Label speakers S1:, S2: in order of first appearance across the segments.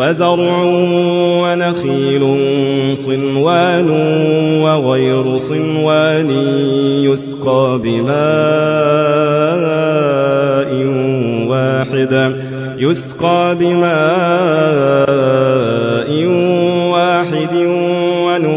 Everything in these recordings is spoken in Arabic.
S1: وزرع ونخيل صنوان وغير صنوان يسقى بماء واحد. يسقى بماء واحد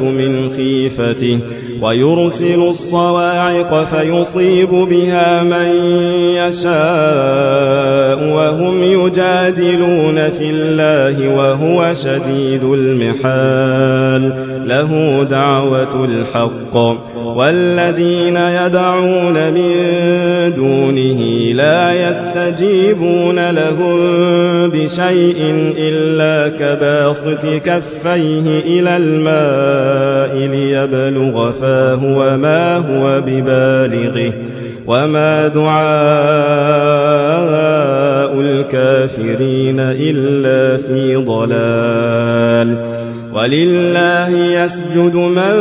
S1: من خيفته ويرسل الصواعق فيصيب بها من يشاء وهم يجادلون في الله وهو شديد المحال له دعوة الحق. والذين يدعون من دونه لا يستجيبون لهم بشيء إلا كباسط كفيه إلى الماء ليبلغ فاه وما هو ببالغه. وما دعاء الكافرين إلا في ضلال ولله يسجد من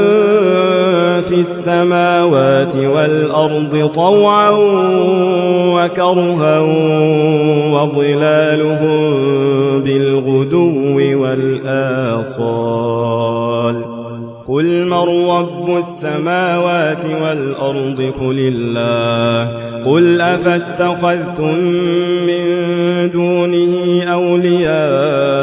S1: في السماوات والأرض طوعا وكرها وظلالهم بالغدو والآصال قل من رب السماوات والأرض قل الله قل أفاتخذتم من دونه أولياء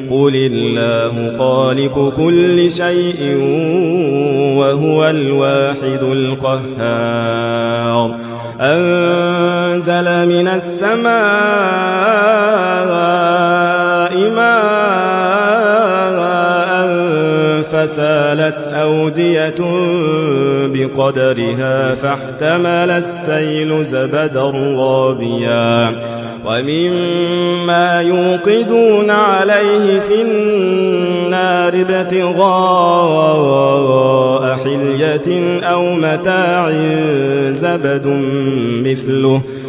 S1: قل الله خالق كل شيء وهو الواحد القهار أنزل من السماء ماء فسالت أودية بقدرها فاحتمل السيل زبدا رابيا. ومما يوقدون عليه في النار ابتغاء حلية أو متاع زبد مثله.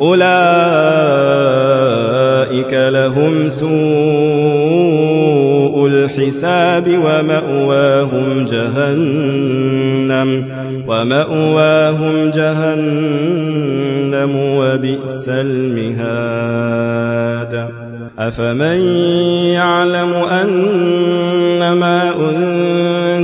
S1: أولئك لهم سوء الحساب ومأواهم جهنم ومأواهم جهنم وبئس المهاد. أفمن يعلم أن ما أنزل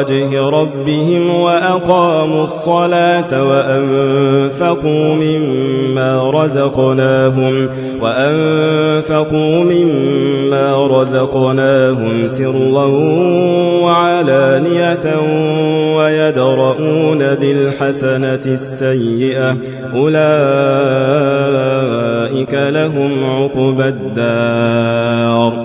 S1: وجه ربهم وأقاموا الصلاة وأنفقوا مما رزقناهم وأنفقوا مما رزقناهم سرا وعلانية ويدرؤون بالحسنة السيئة أولئك لهم عقبى الدار.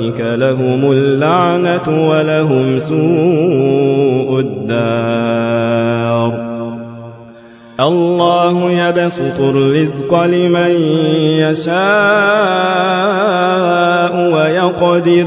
S1: أولئك لهم اللعنة ولهم سوء الدار. الله يبسط الرزق لمن يشاء ويقدر.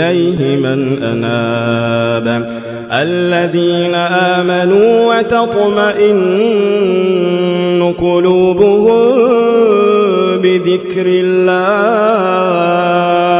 S1: إليه من أناب. الذين آمنوا وتطمئن قلوبهم بذكر الله.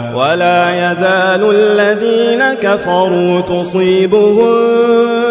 S1: ولا يزال الذين كفروا تصيبهم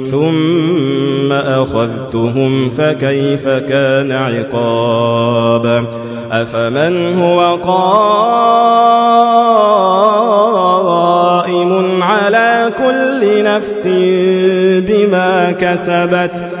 S1: ثم أخذتهم فكيف كان عقاب؟ أفمن هو قائم على كل نفس بما كسبت؟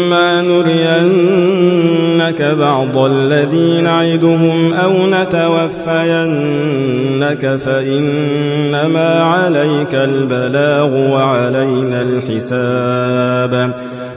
S1: بعض الذي نعدهم أو نتوفينك فإنما عليك البلاغ وعلينا الحساب.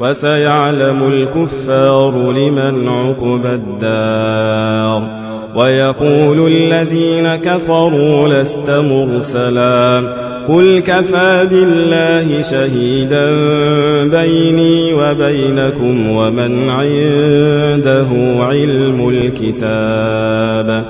S1: وسيعلم الكفار لمن عقب الدار. ويقول الذين كفروا لست مرسلا. قل كفى بالله شهيدا بيني وبينكم ومن عنده علم الكتاب.